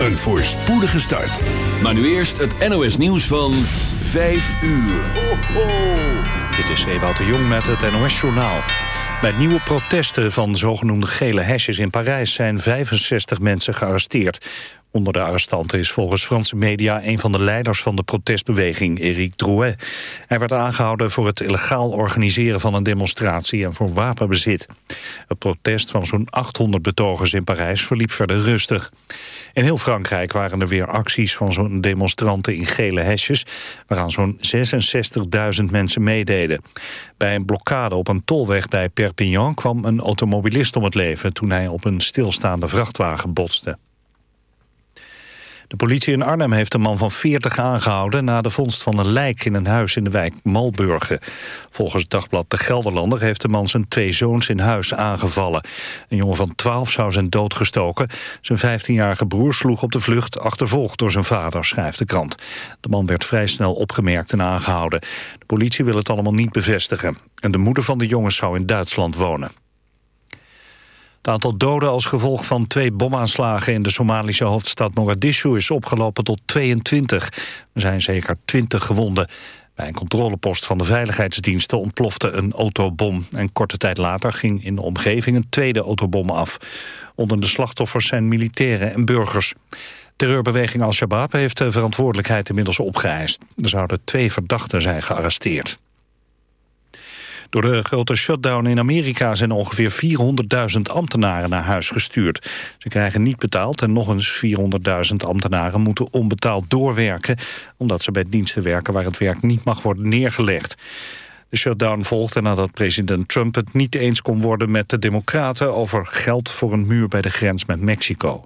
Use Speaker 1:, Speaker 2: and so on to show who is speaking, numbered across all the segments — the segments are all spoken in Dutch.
Speaker 1: Een voorspoedige start.
Speaker 2: Maar nu eerst het NOS nieuws van 5 uur. Ho, ho.
Speaker 3: Dit is Ewout de Jong met het NOS Journaal. Bij nieuwe protesten van zogenoemde gele hesjes in Parijs... zijn 65 mensen gearresteerd. Onder de arrestanten is volgens Franse media... een van de leiders van de protestbeweging, Éric Drouet. Hij werd aangehouden voor het illegaal organiseren van een demonstratie... en voor wapenbezit. Het protest van zo'n 800 betogers in Parijs verliep verder rustig. In heel Frankrijk waren er weer acties van zo'n demonstranten in gele hesjes... waaraan zo'n 66.000 mensen meededen. Bij een blokkade op een tolweg bij Perpignan kwam een automobilist om het leven... toen hij op een stilstaande vrachtwagen botste. De politie in Arnhem heeft een man van 40 aangehouden... na de vondst van een lijk in een huis in de wijk Malburgen. Volgens dagblad De Gelderlander heeft de man zijn twee zoons in huis aangevallen. Een jongen van 12 zou zijn doodgestoken. Zijn 15-jarige broer sloeg op de vlucht, achtervolgd door zijn vader, schrijft de krant. De man werd vrij snel opgemerkt en aangehouden. De politie wil het allemaal niet bevestigen. En de moeder van de jongens zou in Duitsland wonen. Het aantal doden als gevolg van twee bomaanslagen in de Somalische hoofdstad Mogadishu is opgelopen tot 22. Er zijn zeker 20 gewonden. Bij een controlepost van de veiligheidsdiensten ontplofte een autobom. En korte tijd later ging in de omgeving een tweede autobom af. Onder de slachtoffers zijn militairen en burgers. Terreurbeweging Al-Shabaab heeft de verantwoordelijkheid inmiddels opgeëist. Er zouden twee verdachten zijn gearresteerd. Door de grote shutdown in Amerika zijn ongeveer 400.000 ambtenaren naar huis gestuurd. Ze krijgen niet betaald en nog eens 400.000 ambtenaren moeten onbetaald doorwerken... omdat ze bij diensten werken waar het werk niet mag worden neergelegd. De shutdown volgde nadat president Trump het niet eens kon worden met de democraten... over geld voor een muur bij de grens met Mexico.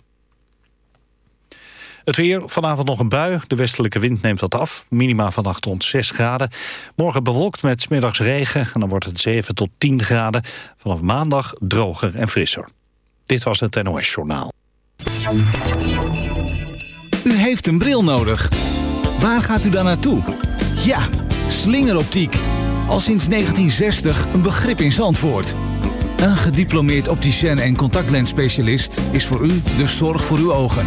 Speaker 3: Het weer, vanavond nog een bui. De westelijke wind neemt wat af. Minima vannacht rond 6 graden. Morgen bewolkt met smiddags regen. En dan wordt het 7 tot 10 graden. Vanaf maandag droger en frisser. Dit was het NOS Journaal.
Speaker 4: U heeft een bril nodig. Waar gaat u dan naartoe? Ja, slingeroptiek. Al sinds 1960 een begrip in Zandvoort. Een gediplomeerd opticien en contactlensspecialist is voor u de zorg voor uw ogen.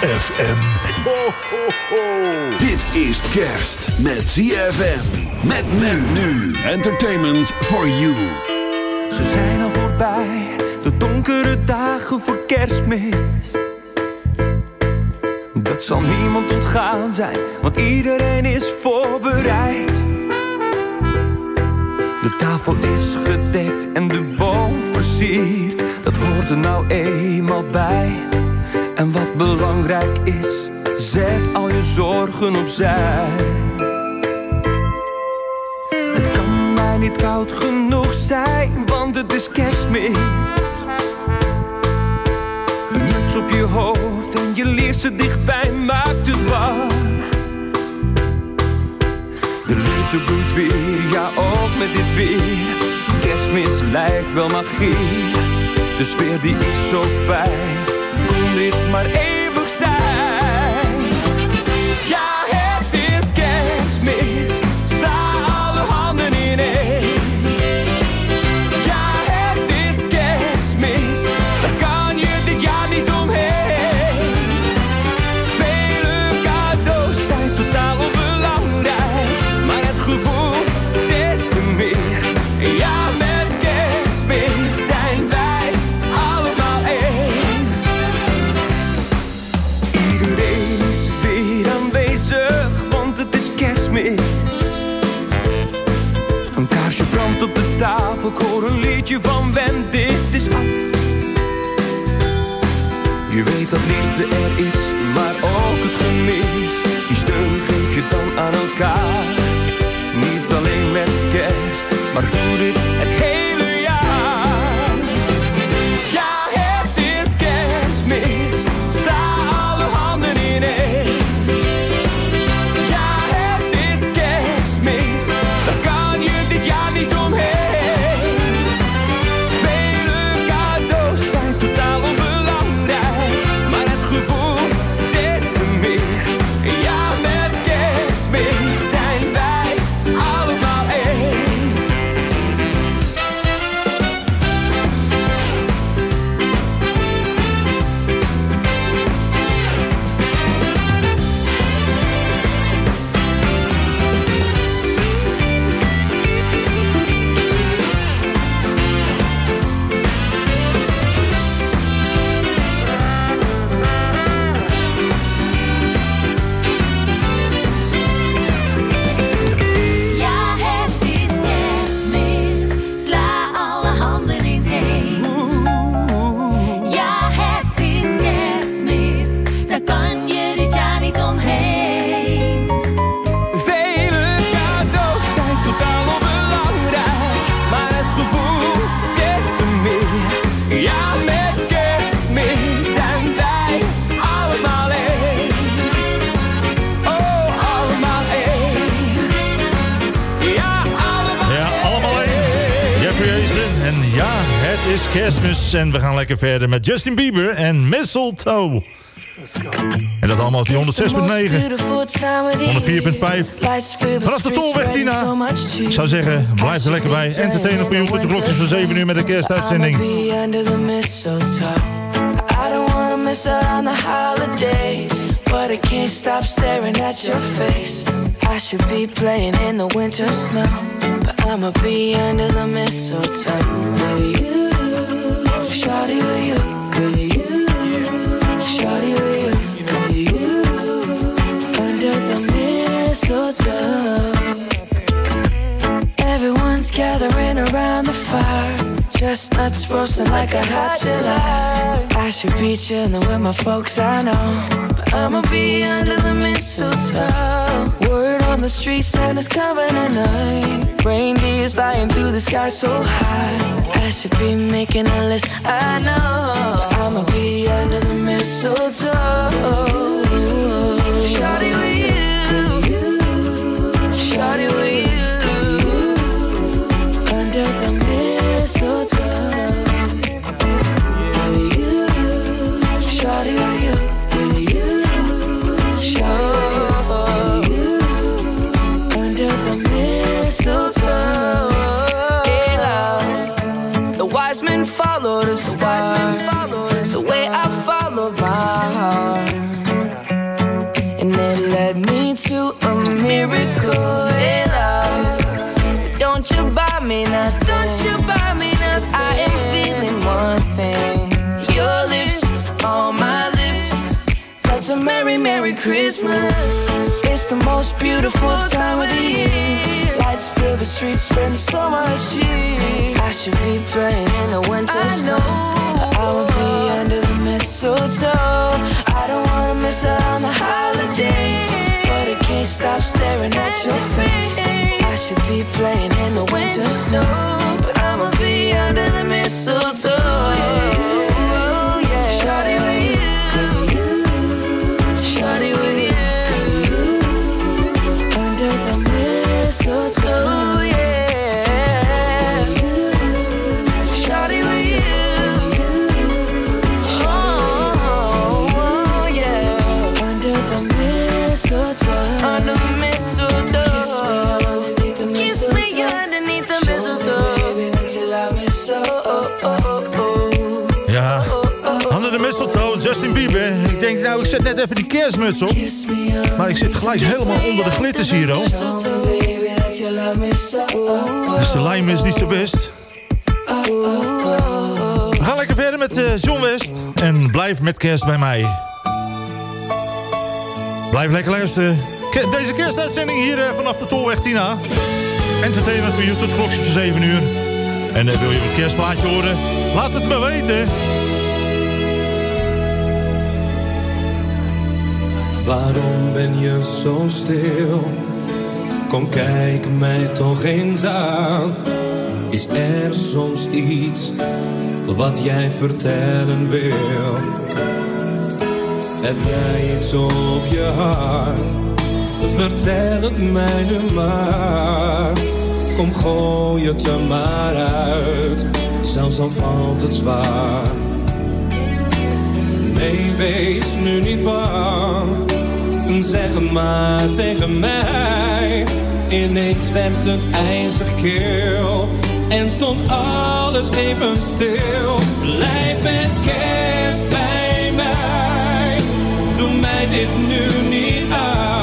Speaker 5: ZFM. Ho, ho, ho. Dit is kerst met ZFM. Met men nu. Entertainment for you.
Speaker 6: Ze zijn al voorbij, de donkere dagen voor kerstmis. Dat zal niemand ontgaan zijn, want iedereen is voorbereid. De tafel is gedekt en de boom versierd. Dat hoort er nou eenmaal bij. En wat belangrijk is, zet al je zorgen opzij. Het kan mij niet koud genoeg zijn, want het is kerstmis. Een muts op je hoofd en je liefste dichtbij maakt het warm. De liefde bloeit weer, ja ook met dit weer. Kerstmis lijkt wel magie. De sfeer die is zo fijn. Kon dit maar eeuwig kerstmis.
Speaker 7: En we gaan lekker verder met Justin Bieber en Mistletoe. En dat allemaal op die 106.9. 104.5. Vanaf de Tolweg, Tina. Ik zou zeggen, blijf er lekker bij. Entertainer voor je met de klokjes van 7 uur met de kerstuitzending.
Speaker 8: miss out on the holiday, but I can't stop staring at your face. I should be playing in the winter snow, but I'ma be under the mistletoe with you, fire. Chestnuts roasting like a hot July. I should be chilling with my folks, I know. But I'ma be under the mistletoe. Word on the street, Santa's coming tonight. Reindeer's flying through the sky so high. I should be making a list, I know. But I'ma be under the mistletoe. Shawty with you. Shawty with you. Christmas. It's the most beautiful time of the year. Lights fill the streets spend so much cheap. I should be playing in the winter snow. I will be under the mistletoe. I don't wanna miss out on the holiday, but I can't stop staring at your face. I should be playing in the winter snow, but I'ma be under the mistletoe.
Speaker 7: Zet net even die kerstmuts op. Maar ik zit gelijk helemaal onder de glitters hier, hoor. Dus de lijm is niet zo best. We gaan lekker verder met eh, John West. En blijf met kerst bij mij. Blijf lekker luisteren. Deze kerstuitzending hier eh, vanaf de Tolweg Tina. Entertainment voor tot klokjes voor 7 uur. En wil je een kerstplaatje horen? Laat het me weten.
Speaker 9: Waarom ben je zo stil? Kom kijk mij toch eens aan. Is er soms iets wat jij vertellen wil? Heb jij iets op je hart? Vertel het mij nu maar. Kom gooi het er maar uit. Zelfs al valt het zwaar. Nee, wees nu niet bang. Zeg maar tegen mij. Ineens werd het ijzig kil. En stond alles even stil. Blijf met kerst bij mij. Doe mij dit nu niet aan.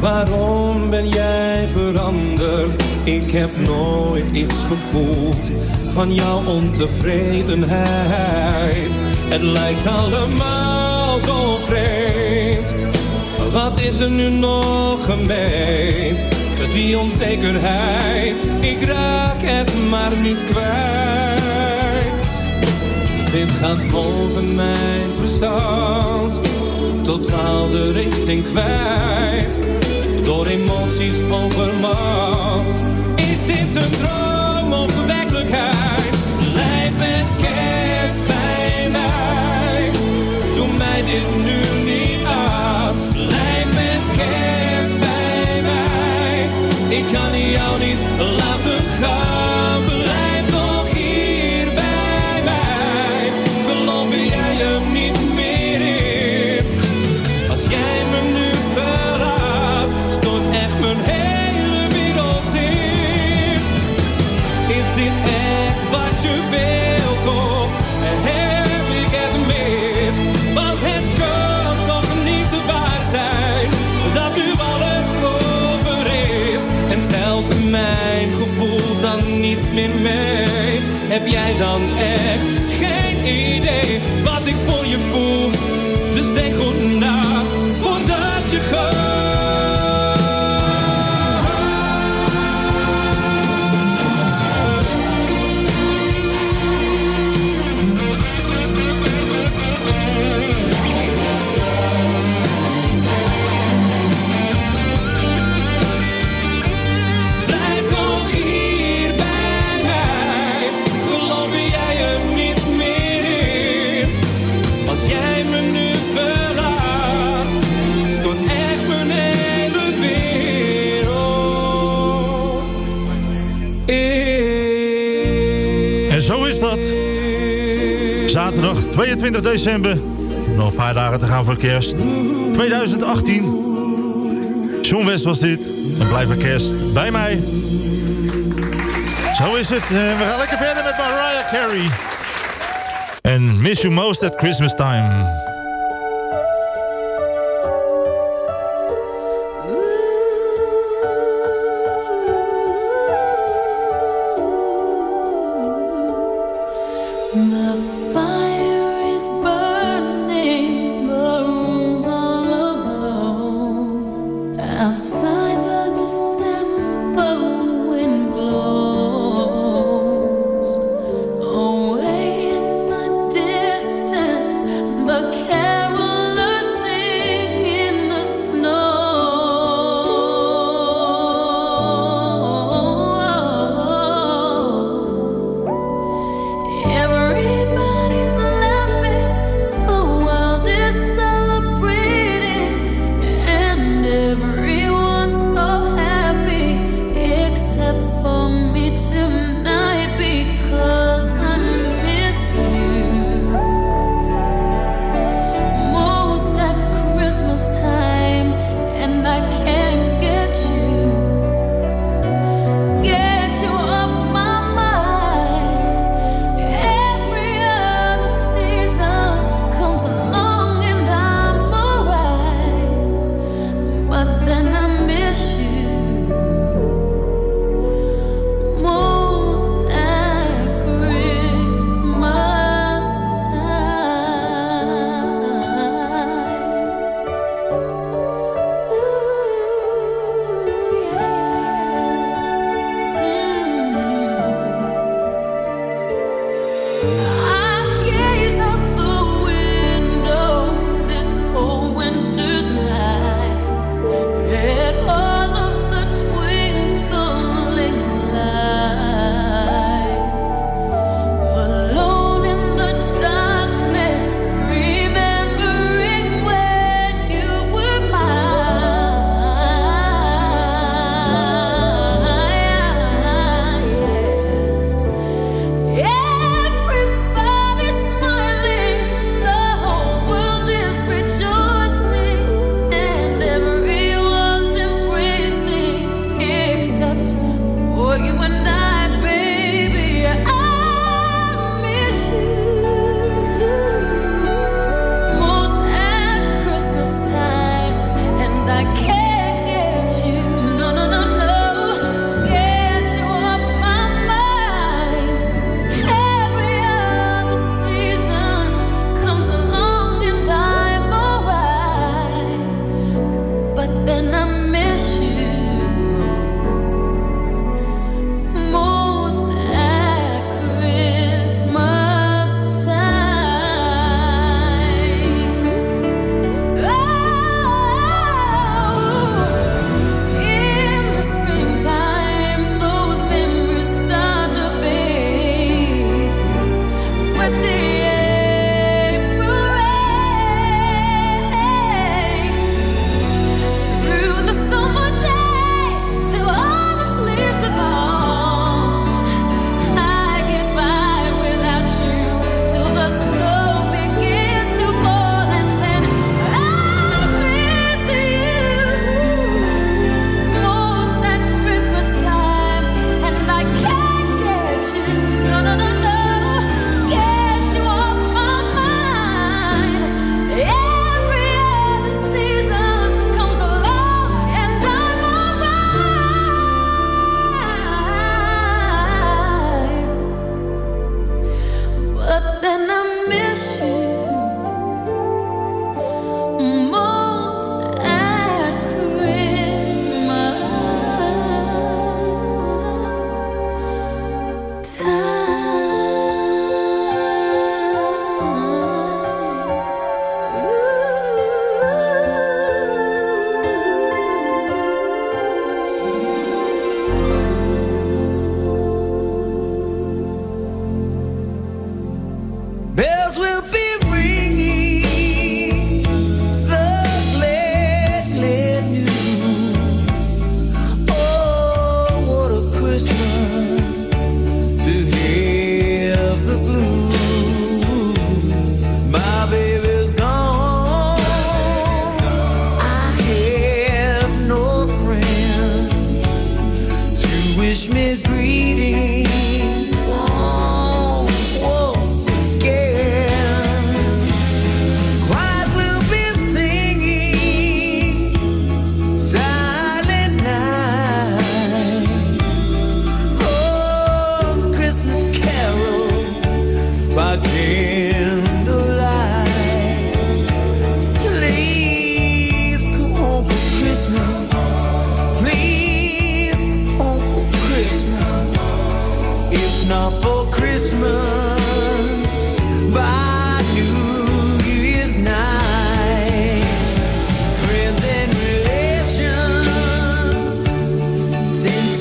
Speaker 9: Waarom ben jij veranderd? Ik heb nooit iets gevoeld van jouw ontevredenheid. Het lijkt allemaal zo vreemd. Wat is er nu nog gemeend? Die onzekerheid, ik raak het maar niet kwijt. Dit gaat boven mijn verstand, totaal de richting kwijt. Door emoties overmand, mee? Heb jij dan echt geen idee
Speaker 7: 22 december. Nog een paar dagen te gaan voor kerst. 2018. John West was dit. En blijf er kerst bij mij. Zo is het. Eh, we gaan lekker verder met Mariah Carey. En Miss You Most at Christmas Time.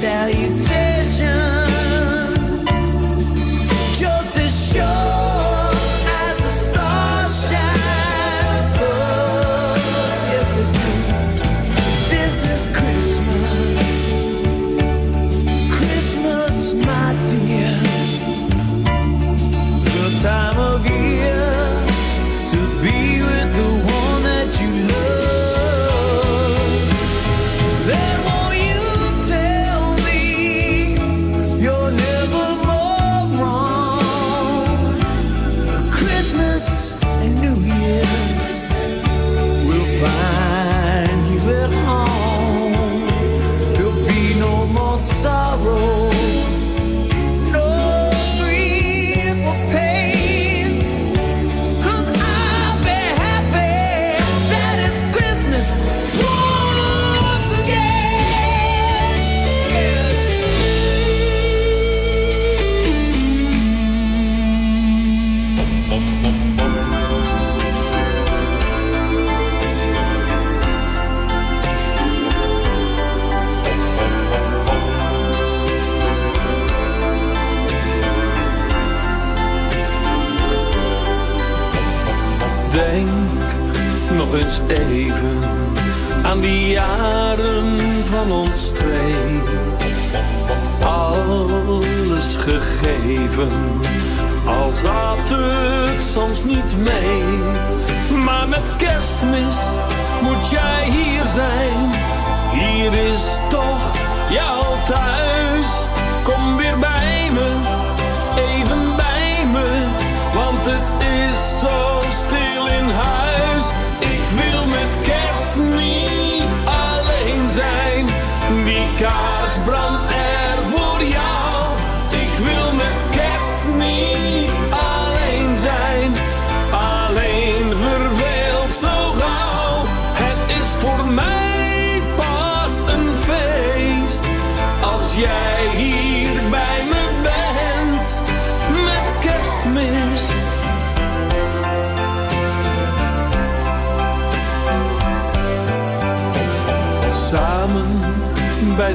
Speaker 10: tell you
Speaker 6: to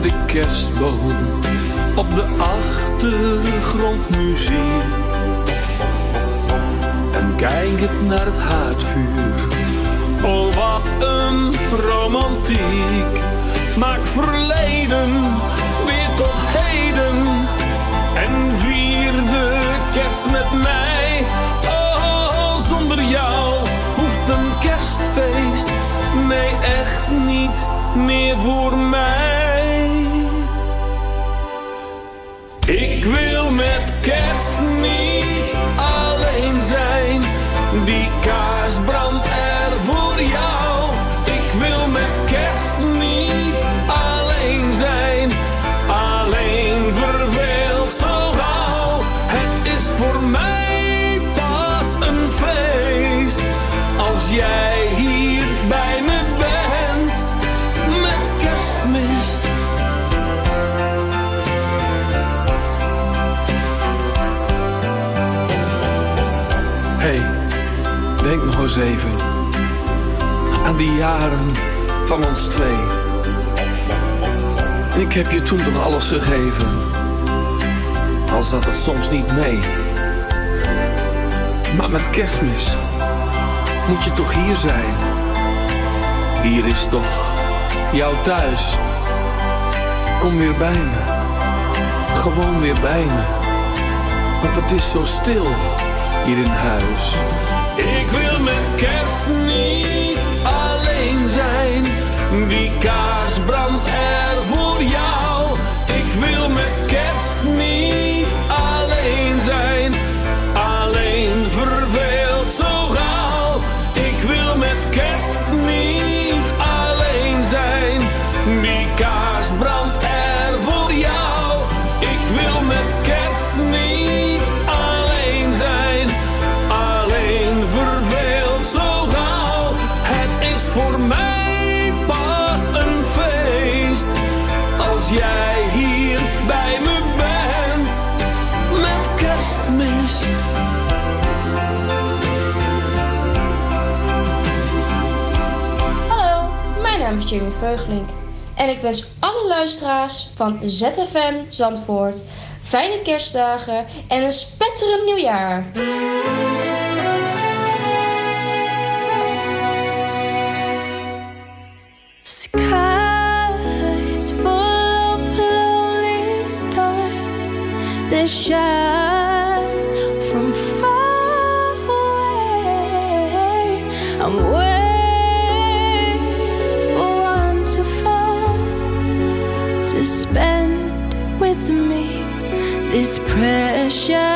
Speaker 6: de kerstboom. Op de achtergrond muziek. En kijkend naar het haardvuur. Oh, wat een romantiek. Maak verleden weer tot heden. En vier de kerst met mij. Oh, zonder jou hoeft een kerstfeest. Nee, echt niet meer voor mij. Kerst niet alleen zijn. Die kaars brandt er voor jou. Ik wil met kerst niet alleen zijn. Alleen verveeld zo gauw. Het is voor mij pas een feest. Als jij aan die jaren van ons twee. Ik heb je toen toch alles gegeven, al zat het soms niet mee. Maar met kerstmis moet je toch hier zijn. Hier is toch jouw thuis. Kom weer bij me, gewoon weer bij me. Want het is zo stil hier in huis. Ik Die kaars brandt er voor jou. Ik wil met kerst
Speaker 11: Jimmy En ik wens alle luisteraars van ZFM Zandvoort fijne kerstdagen en een spetterend nieuwjaar.
Speaker 7: shine.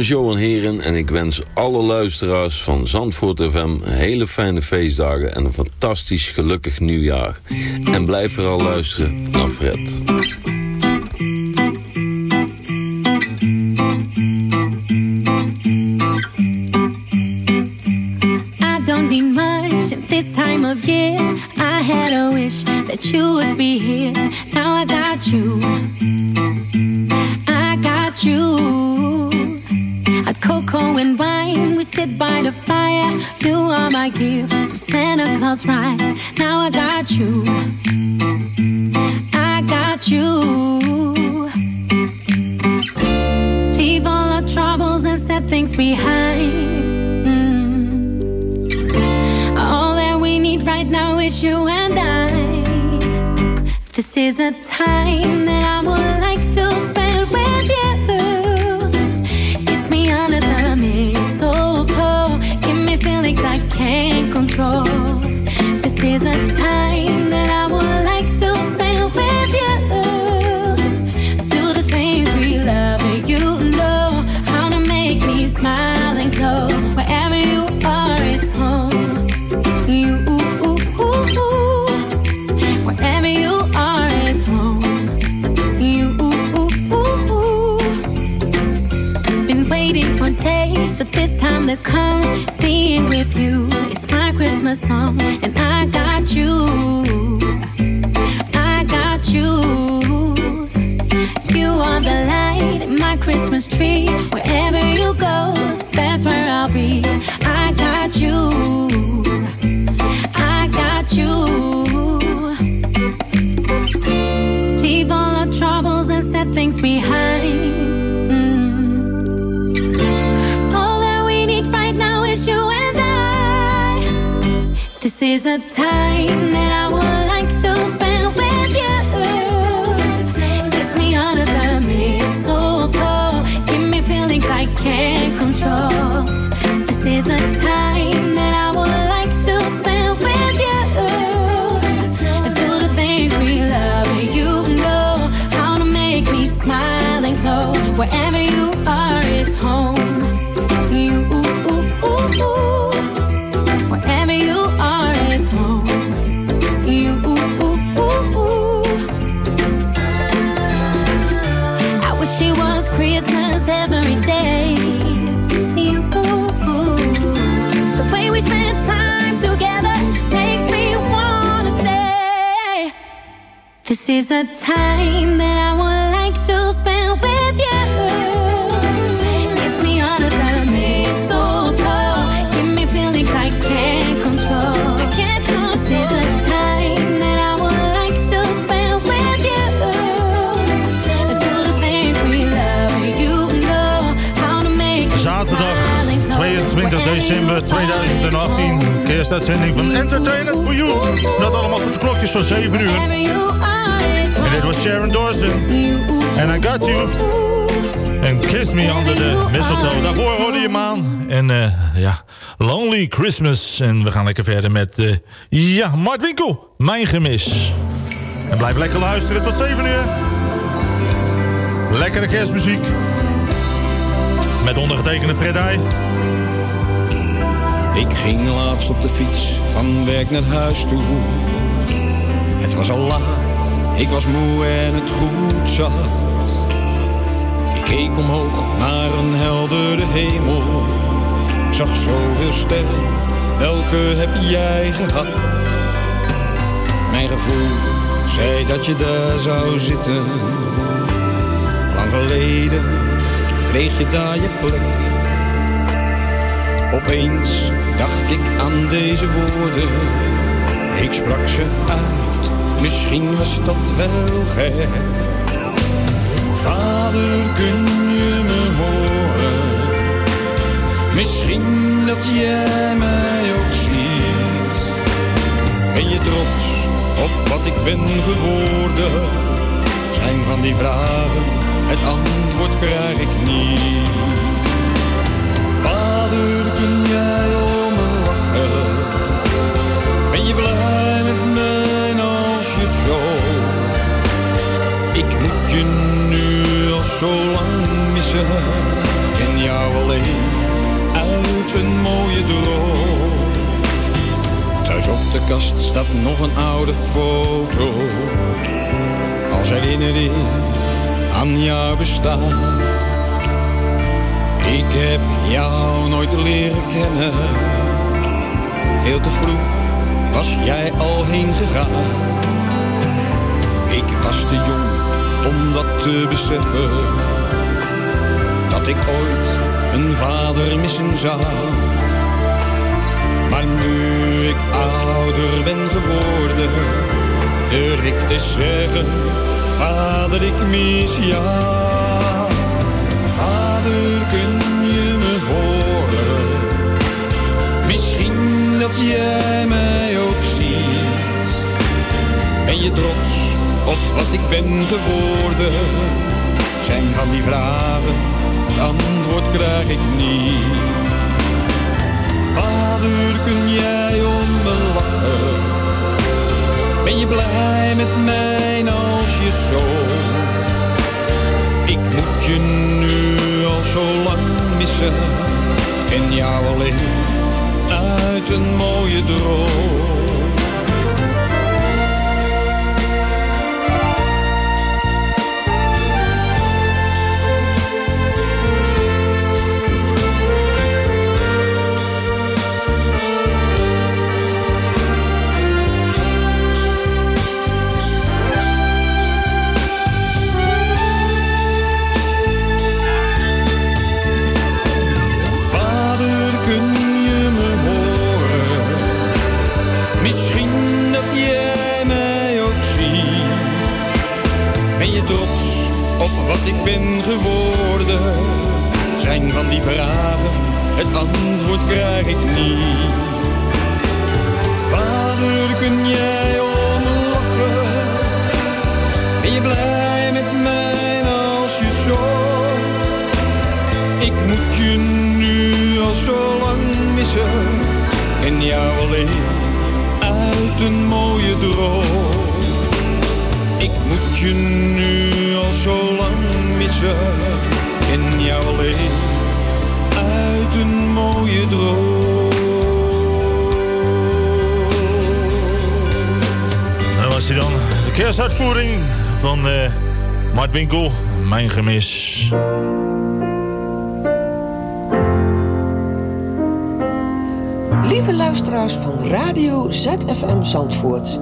Speaker 12: is en Heren en ik wens alle luisteraars van Zandvoort FM hele fijne feestdagen en een fantastisch gelukkig nieuwjaar. En blijf vooral luisteren naar Fred.
Speaker 13: waiting for days for this time to come. Being with you It's my Christmas song, and I got you. I got you. You are the light in my Christmas tree. Wherever you go, that's where I'll be. I got you. I got you. Leave all our troubles and set things behind. Is
Speaker 12: a time that I would like to spend with you. Kiss me under the mistletoe. Give me feelings I can't control. This is a time that I would like to spend with you. Do the things we love. You know how to make me smile and glow. Wherever you are is home. Is a time that I would like to spend with you. Kiss me under the mistletoe. Give me feelings I can't control. I can't control. This is a time that I would like to spend with you. Do the things we love. You know how to make me
Speaker 7: Zaterdag
Speaker 12: smile and glow.
Speaker 7: 22 december 2018. Kerstuitzending van Entertainment for You. Dat allemaal tot de klokjes van 7 uur. En dit was Sharon Dawson. En I Got You. En Kiss Me Under the Mistletoe. Daarvoor hoorde je hem aan. En eh, ja, Lonely Christmas. En we gaan lekker verder met, eh, ja, Mart Winkel. Mijn gemis. En blijf lekker luisteren tot 7 uur. Lekkere kerstmuziek. Met ondergetekende Fredij.
Speaker 14: Ik ging laatst op de fiets van werk naar huis toe. Het was al laat, ik was moe en het goed zat. Ik keek omhoog naar een heldere hemel. Ik zag zoveel sterren, welke heb jij gehad? Mijn gevoel zei dat je daar zou zitten. Lang geleden kreeg je daar je plek. Opeens dacht ik aan deze woorden. Ik sprak ze uit, misschien was dat wel gek. Vader, kun je me horen? Misschien dat jij mij ook ziet. Ben je trots op wat ik ben geworden? Zijn van die vragen, het antwoord krijg ik niet. Vader, kun jij zo lang missen. Ken jou alleen uit een mooie droom. Thuis op de kast staat nog een oude foto. Als herinnering aan jouw bestaan. Ik heb jou nooit leren kennen. Veel te vroeg was jij al heen gegaan. Ik was te jong om dat te beseffen. Dat ik ooit een vader missen zou. Maar nu ik ouder ben geworden, durf ik te zeggen, vader ik mis jou. Vader, kun je me horen? Misschien dat jij mij ook ziet. Ben je trots op wat ik ben geworden? Zijn van die vragen, het antwoord krijg ik niet. Vader, kun jij om me lachen? Ben je blij met mij als je zo? Ik moet je nu al zo lang missen. Ken jou alleen uit een mooie droom. kun jij om lachen. Ben je blij met mij als je zo? Ik moet je nu al zo lang missen. in jou alleen uit een mooie droom. Ik moet je nu al zo lang missen. in jou alleen uit een mooie droom.
Speaker 7: dan. De kerstuitvoering van uh, Mart Winkel. Mijn gemis.
Speaker 15: Lieve luisteraars van Radio ZFM Zandvoort.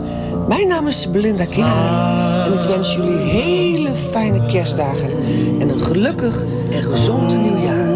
Speaker 15: Mijn naam is Belinda Kinhaar. En ik wens jullie hele fijne kerstdagen. En een gelukkig en gezond nieuwjaar.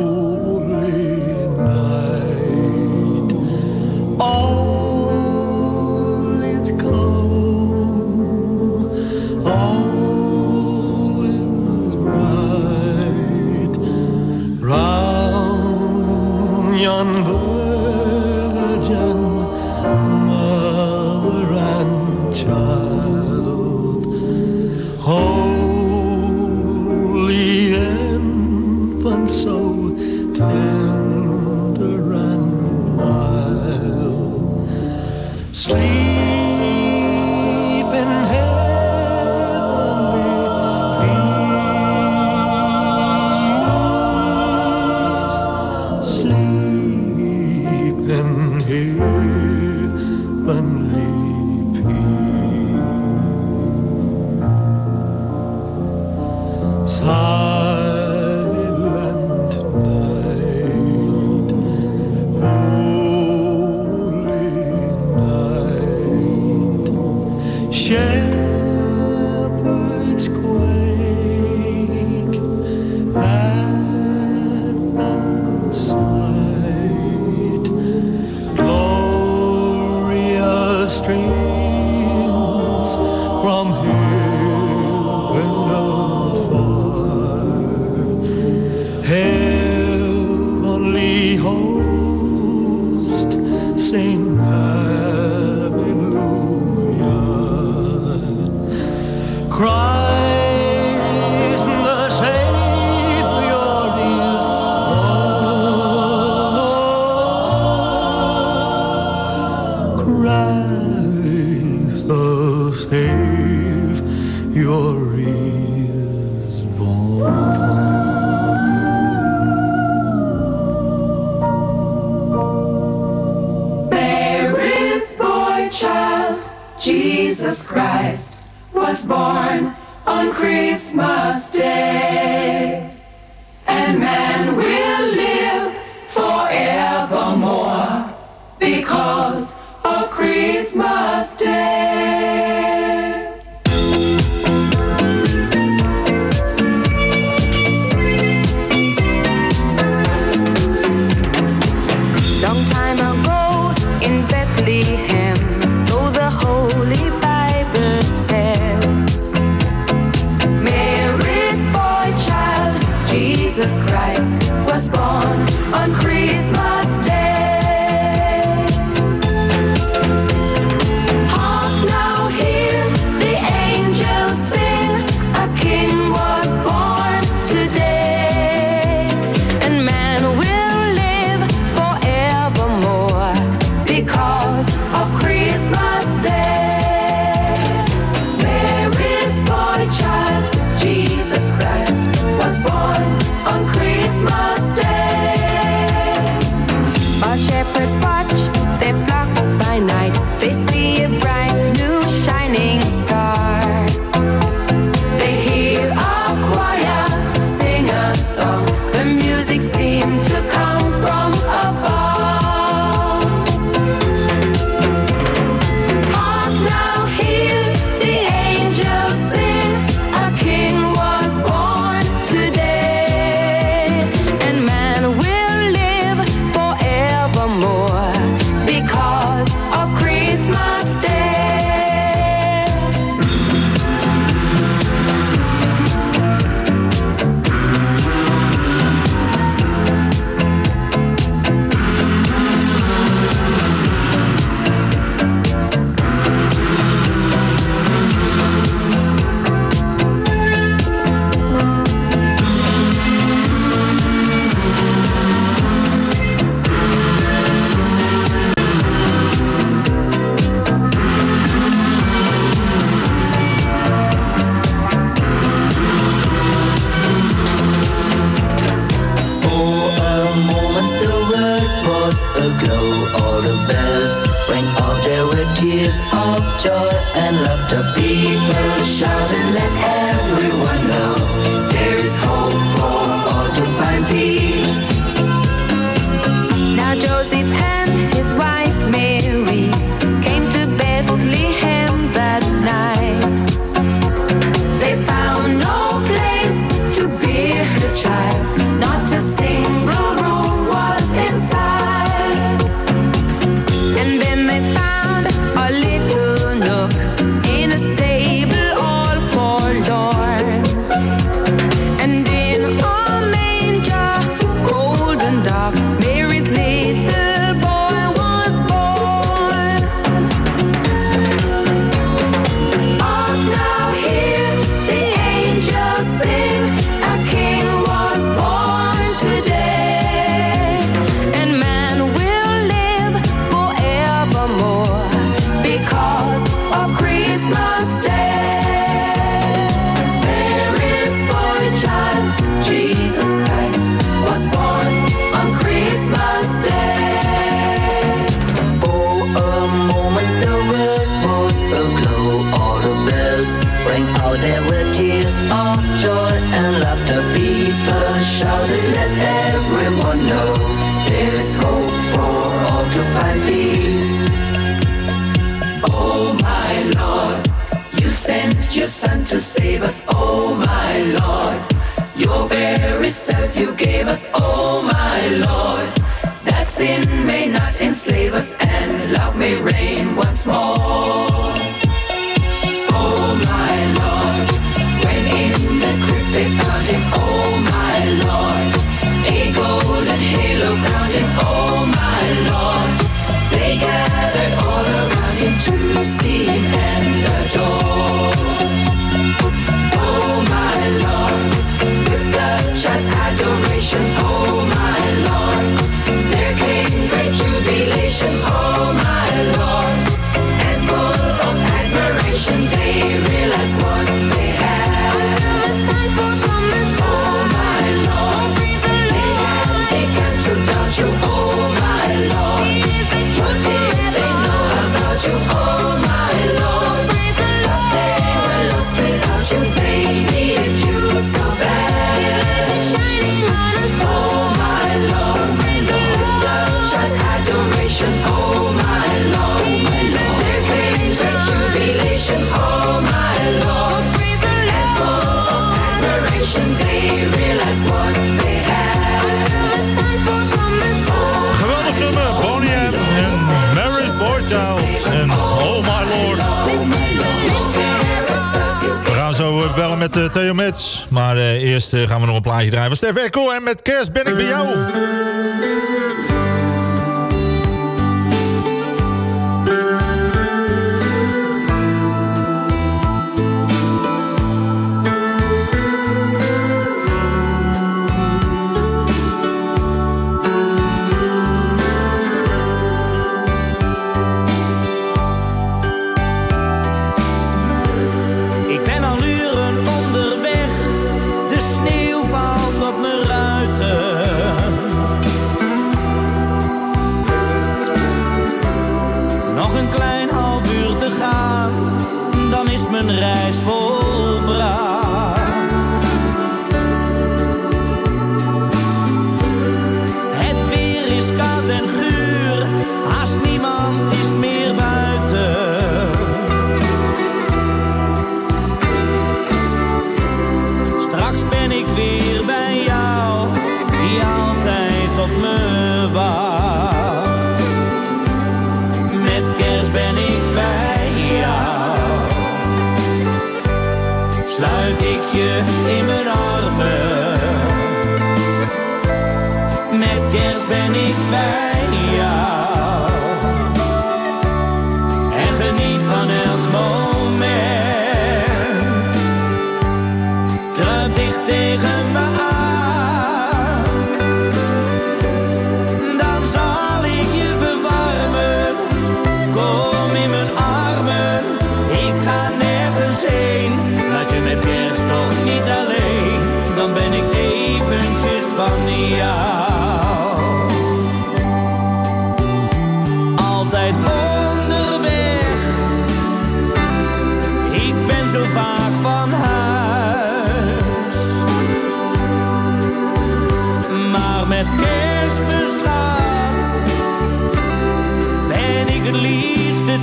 Speaker 8: to
Speaker 15: see and adore.
Speaker 16: Eh, Theo Mets. Maar eh, eerst eh, gaan we nog een plaatje draaien van Stef Echo. En met kerst ben ik bij jou. Then.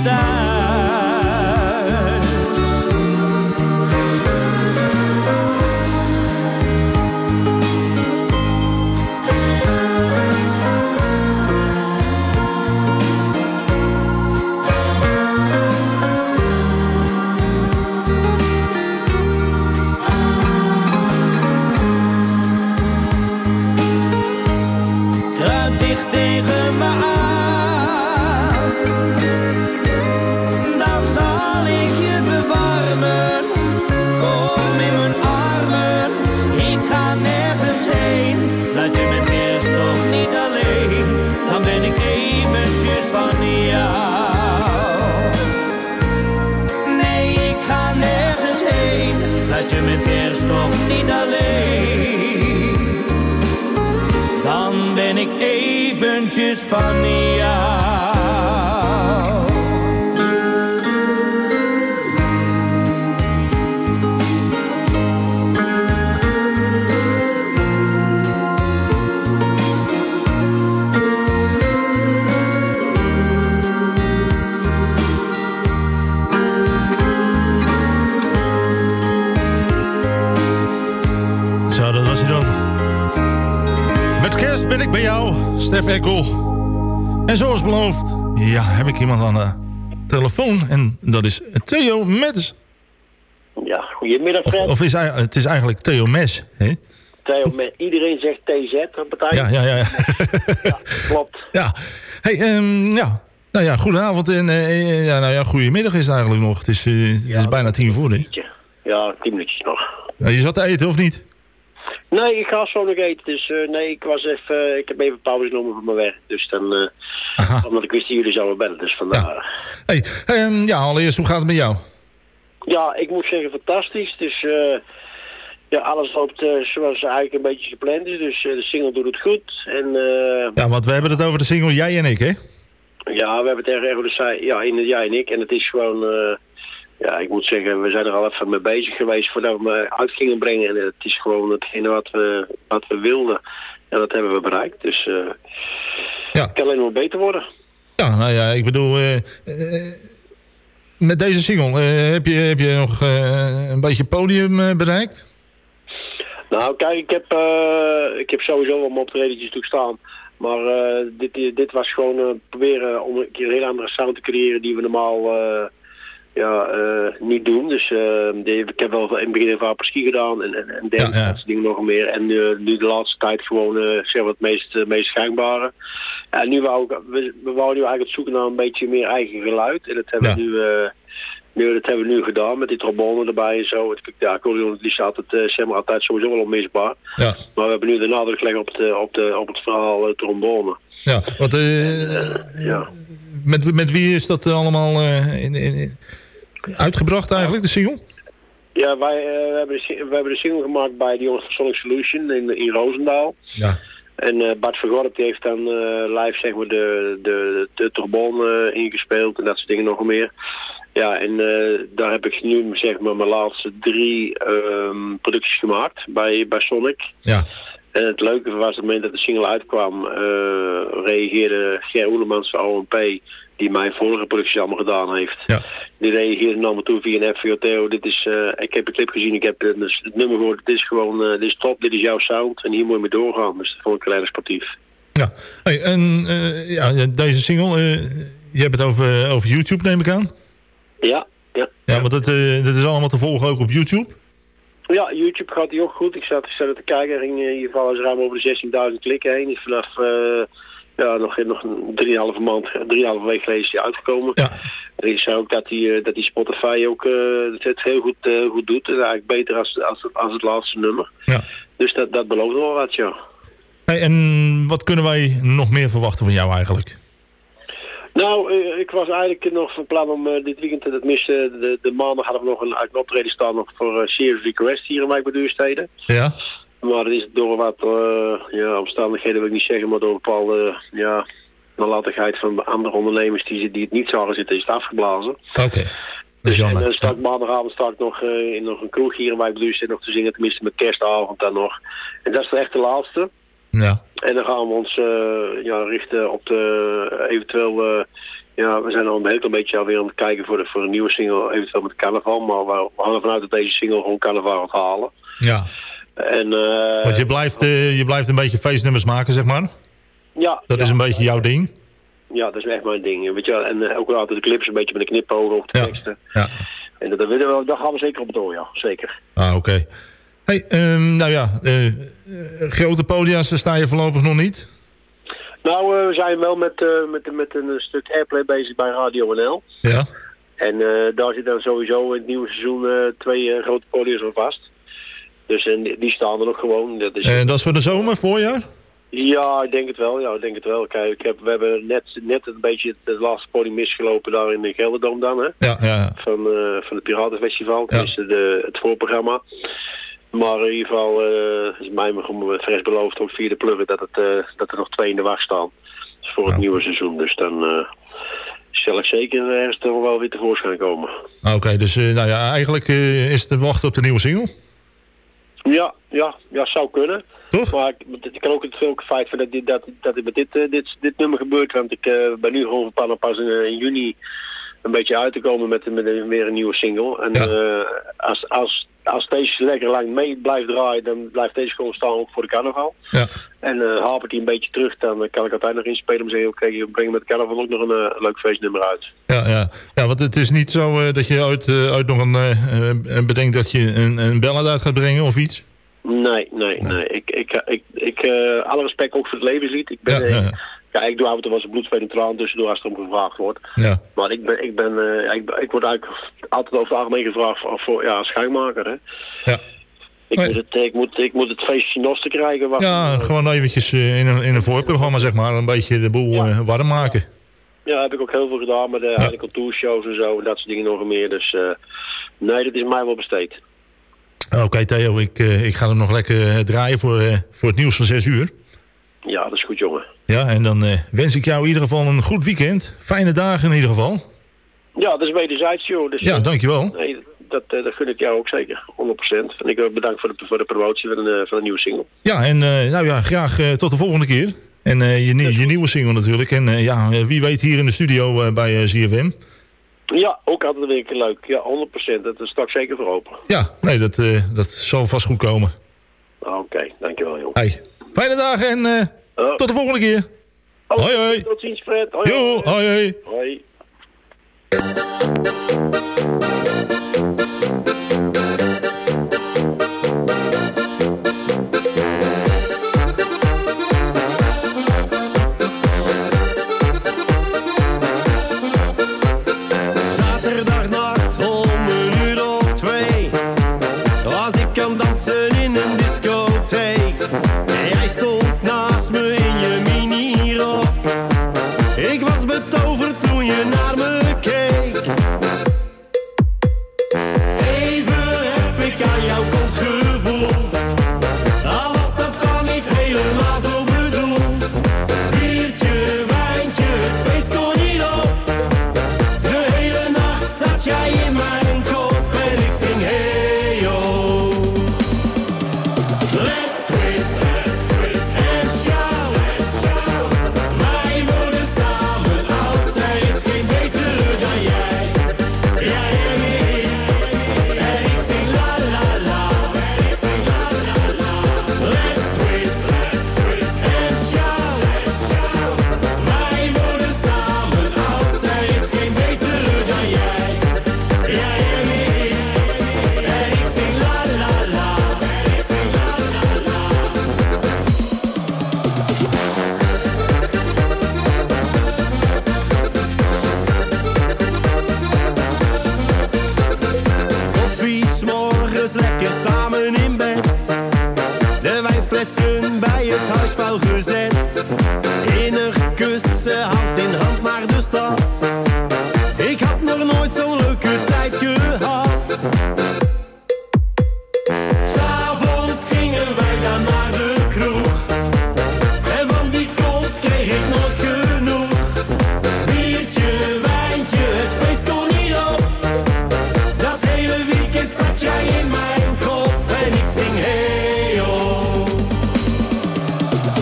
Speaker 16: Liefste eventjes van jou.
Speaker 17: Stef Ekkel. En zoals beloofd, ja, heb ik iemand aan de telefoon. En dat is Theo Mettes.
Speaker 18: Ja, goedemiddag Fred.
Speaker 17: Of is het is eigenlijk Theo Mes, hè?
Speaker 18: Theo, met, iedereen zegt TZ, dat betekent.
Speaker 17: Ja, ja, ja. ja.
Speaker 18: Klopt.
Speaker 17: Ja. Hey, ehm, ja. Nou ja, goedenavond en eh, ja, nou ja, goedemiddag is het eigenlijk nog. Het is, eh, het is bijna tien voor, hè?
Speaker 18: Ja, tien minuutjes nog.
Speaker 17: Ja, je zat te eten, of niet?
Speaker 18: Nee, ik ga zo nog eten. Dus eh, nee, ik was even, ik heb even pauze genomen van mijn werk. Dus dan, eh, omdat ik wist dat jullie zouden bellen. Dus vandaar.
Speaker 17: Hey, ehm, ja, allereerst, hoe gaat het met jou?
Speaker 18: Ja, ik moet zeggen fantastisch. Dus eh, ja, alles loopt eh, zoals eigenlijk een beetje gepland is. Dus eh, de single doet het goed. En eh,
Speaker 17: Ja, want we hebben het over de single Jij en ik, hè?
Speaker 18: ja, we hebben het erg over de ja, in jij en ik. En het is gewoon, eh, ja, ik moet zeggen, we zijn er al even mee bezig geweest voordat we hem uit gingen brengen. En het is gewoon hetgene wat we, wat we wilden. En dat hebben we bereikt. Dus eh het kan alleen maar beter worden.
Speaker 17: Ja, nou ja, ik bedoel, eh, eh, met deze single, eh, heb, je, heb je nog eh, een beetje podium eh, bereikt?
Speaker 18: Nou, kijk, ik heb, eh, ik heb sowieso wel mijn optredentjes toestaan. Maar eh, dit, dit was gewoon eh, proberen om een keer een hele andere sound te creëren die we normaal eh, ja, eh, niet doen. Dus eh, ik heb wel in het begin even apres-ski gedaan en, en, en dergelijke dingen nog meer. En eh, nu de laatste tijd gewoon zeg maar het meest, meest gangbare. En nu wou ik, we, we wouden nu eigenlijk zoeken naar een beetje meer eigen geluid. En dat hebben we nu... nu, dat hebben we nu gedaan met die trombone erbij en zo. Het, ja, accordeon die staat het, zeg maar, altijd sowieso wel onmisbaar.
Speaker 17: Ja.
Speaker 18: Maar we hebben nu de nadruk gelegd op, de, op, de, op het verhaal trombone.
Speaker 17: Ja, wat,
Speaker 18: Ja.
Speaker 17: met, met wie is dat allemaal in, in- uitgebracht eigenlijk, de single?
Speaker 18: Ja, wij eh, we hebben, de, we hebben de single gemaakt bij de jongens van Sonic Solution in, in Roosendaal.
Speaker 17: Ja.
Speaker 18: En eh, Bart Vergorp die heeft dan eh, live zeg maar de, de, de trombone ingespeeld en dat soort dingen nog meer. Ja, en daar heb ik nu zeg maar mijn laatste drie ehm, producties gemaakt bij, bij Sonic.
Speaker 17: Ja.
Speaker 18: En het leuke was, op het moment dat de single uitkwam, reageerde Ger Oelemans van OMP, die mijn vorige producties allemaal gedaan heeft. Die reageerde naar me toe via een FVO Theo, dit is, eh, ik heb een clip gezien, ik heb het, het nummer gehoord, dit is gewoon, eh, dit is top, dit is jouw sound en hier moet je mee doorgaan. Dus dat vond ik sportief.
Speaker 17: Hey, en eh, ja, deze single, eh, je hebt het over, over YouTube neem ik aan?
Speaker 18: Ja, ja.
Speaker 17: Ja, want dat, eh, dat is allemaal te volgen ook op YouTube?
Speaker 18: Ja, YouTube gaat die ook goed. Ik zat, ik zat te kijken, er ging eh, in ieder geval eens ruim over de 16.000 klikken heen. Is vanaf eh, ja, nog, nog 3,5 maand, 3,5 week geleden is die uitgekomen. En ik zei ook dat die, eh, dat die Spotify ook eh, het heel goed, eh, goed doet. En eigenlijk beter als, als, het- als het laatste nummer.
Speaker 17: Ja.
Speaker 18: Dus dat, dat belooft wel wat, ja.
Speaker 17: Hey, en wat kunnen wij nog meer verwachten van jou eigenlijk?
Speaker 18: Nou, eh, ik was eigenlijk nog van plan om eh, dit weekend, dat miste, de, de maandag hadden we nog een, een optreden staan nog voor uh, Serious Request hier in Wijk bij Duurstede.
Speaker 17: Ja?
Speaker 18: Maar dat is door wat eh, ja, omstandigheden wil ik niet zeggen, maar door een bepaalde ja, nalatigheid van andere ondernemers die, die het niet zagen zitten, is het afgeblazen.
Speaker 17: Oké.
Speaker 18: Dus, en dan sta ik maandagavond sta ik nog eh, in nog een kroeg hier in Duurstede nog te zingen, tenminste met kerstavond dan nog. En dat is dan echt de laatste.
Speaker 17: Ja.
Speaker 18: En dan gaan we ons eh, ja, richten op de eventueel... ja, we zijn al een heel klein beetje alweer aan het kijken voor, de, voor een nieuwe single, eventueel met carnaval. Maar we, we hangen vanuit dat deze single gewoon carnaval gaat halen.
Speaker 17: Ja.
Speaker 18: En, eh,
Speaker 17: Want je blijft, eh, je blijft een beetje feestnummers maken, zeg maar.
Speaker 18: ja,
Speaker 17: Dat
Speaker 18: ja,
Speaker 17: is een beetje jouw ding.
Speaker 18: Ja, dat is echt mijn ding. Weet je, wel. en eh, ook altijd de clips een beetje met een knipoog op de teksten.
Speaker 17: Ja.
Speaker 18: En dat, we, gaan we zeker op door, ja. Zeker.
Speaker 17: Ah, oké. Hey, ehm, nou ja, grote podia's sta je voorlopig nog niet.
Speaker 18: Nou, we zijn wel met, met, met een stuk airplay bezig bij Radio NL.
Speaker 17: Ja.
Speaker 18: En daar zit dan sowieso in het nieuwe seizoen twee grote podiums aan vast. Dus en die, staan er nog gewoon. Dat is,
Speaker 17: En dat is voor de zomer, voorjaar?
Speaker 18: Ja, ik denk het wel. Ja, ik denk het wel. Kijk, ik heb, we hebben net, net een beetje het, laatste podium misgelopen daar in de Gelderdoom dan, hè?
Speaker 17: Ja, ja.
Speaker 18: Van, eh, van het Piratenfestival. Dat is de, het voorprogramma. Maar in ieder geval eh, is mij gewoon vers beloofd ook via de pluggen dat, het, eh, dat er nog twee in de wacht staan. Dus voor het nieuwe seizoen. Dus dan eh, zal ik zeker ergens toch wel weer tevoorschijn komen.
Speaker 17: Ah, Oké, dus eh, nou ja, eigenlijk eh, is het te wachten op de nieuwe single.
Speaker 18: Ja, ja, ja, zou kunnen. Toch? Maar ik, kan ook het ook het feit van dat, dit, dat, dat het met dit, eh, dit, dit nummer gebeurt. Want ik eh, ben nu gewoon van pas in, eh, in juni een beetje uit te komen met, met weer een nieuwe single. En eh, als, als, als deze lekker lang mee blijft draaien, dan blijft deze gewoon staan ook voor de carnaval.
Speaker 17: Ja.
Speaker 18: En eh hapert hij een beetje terug, dan kan ik uiteindelijk nog inspelen om te zeggen, oké, we brengen met carnaval ook nog een eh, leuk feestnummer uit.
Speaker 17: Ja, ja. ja, want het is niet zo eh, dat je uit, eh, uit nog een, eh, eh, bedenkt dat je een, een ballad uit gaat brengen of iets.
Speaker 18: Nee, nee, nee. Ik, ik, ik, ik eh, alle respect ook voor het levenslied. Ik ben,
Speaker 17: Ja,
Speaker 18: ik doe af en toe wel eens een bloed, traan tussendoor als er om gevraagd wordt.
Speaker 17: Ja.
Speaker 18: Maar ik ben, ik ben, eh, ik, ik word eigenlijk altijd over het algemeen gevraagd voor, voor ja, schijnmaker, hè.
Speaker 17: Ja.
Speaker 18: Ik, moet het, ik, moet, ik moet het feestje nos te krijgen.
Speaker 17: Ja, gewoon eventjes eh, in een, in een voorprogramma, zeg maar, een beetje de boel eh, warm maken.
Speaker 18: Ja, heb ik ook heel veel gedaan met de ja. cultuurshows en zo en dat soort dingen nog meer. Dus nee, dat is mij wel besteed.
Speaker 17: Oké, Theo, ik, ik ga hem nog lekker draaien voor, voor het nieuws van 6 uur.
Speaker 18: Ja, dat is goed, jongen.
Speaker 17: Ja, en dan eh, wens ik jou in ieder geval een goed weekend. Fijne dagen in ieder geval.
Speaker 18: Ja, dat is wederzijds, joh. Dus,
Speaker 17: Ja,
Speaker 18: eh,
Speaker 17: dankjewel.
Speaker 18: Nee, dat, eh, dat gun ik jou ook zeker, 100%. En ik wil bedankt voor de, voor de promotie van de, van de nieuwe single.
Speaker 17: Ja, en nou ja, graag tot de volgende keer. En je, je nieuwe single natuurlijk. En ja, wie weet hier in de studio bij ZFM.
Speaker 18: Ja, ook altijd weer een keer leuk. Ja, 100%. Dat is straks zeker voor open.
Speaker 17: Ja, nee, dat, dat zal vast goed komen.
Speaker 18: Oké, dankjewel, joh.
Speaker 17: Hey, fijne dagen en tot de volgende keer. Hoi, hoi.
Speaker 18: Tot ziens, Fred. Hoi,
Speaker 17: Jo, hoi, hoi.
Speaker 18: Hoi.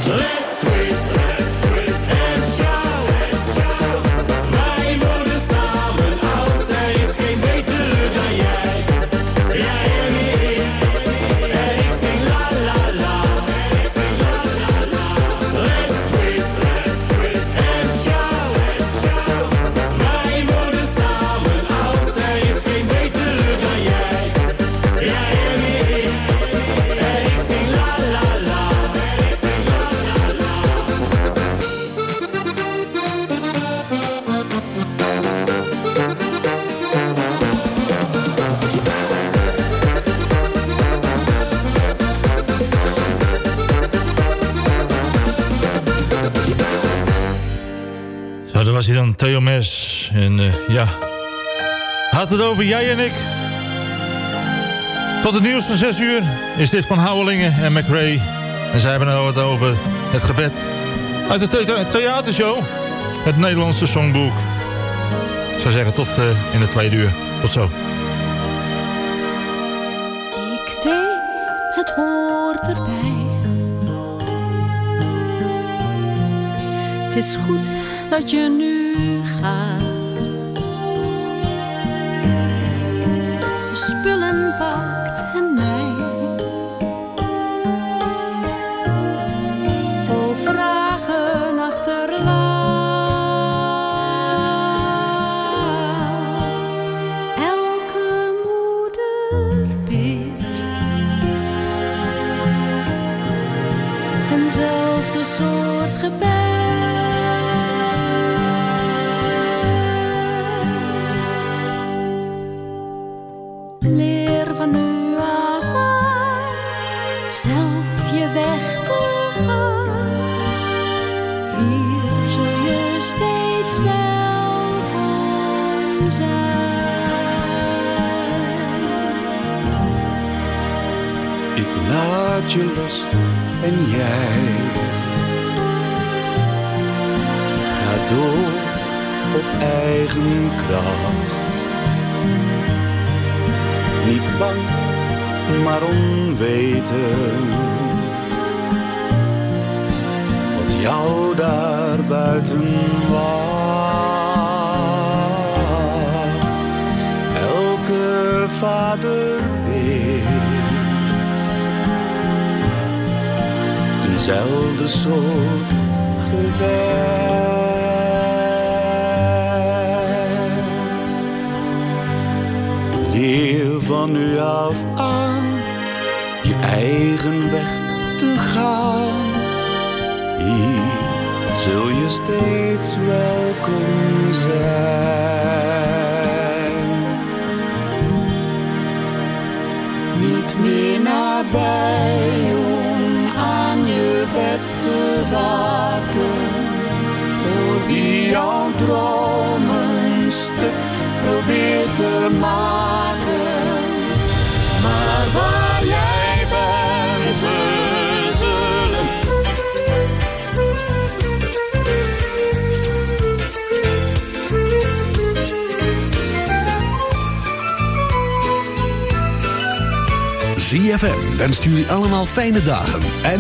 Speaker 19: Let's En
Speaker 17: eh, ja, had het over jij en ik. Tot het nieuws van 6 uur is dit van Houwelingen en McRae. En zij hebben het over het gebed. Uit de the- theatershow, het Nederlandse songboek. Ik zou zeggen, tot eh, in de tweede uur. Tot zo.
Speaker 7: Ik weet, het hoort erbij. Het is goed dat je nu gaat. Je en
Speaker 20: jij gaat door op eigen kracht. Niet bang, maar onwetend wat jou daar buiten wacht. Elke vader eenzelfde soort gebed. Leer van nu af aan je eigen weg te gaan. Hier zul je steeds welkom zijn. Niet meer nabij te waken. Voor wie jouw dromen stuk probeert te maken. Maar waar jij bent, we zullen.
Speaker 5: ZFM wenst jullie allemaal fijne dagen. En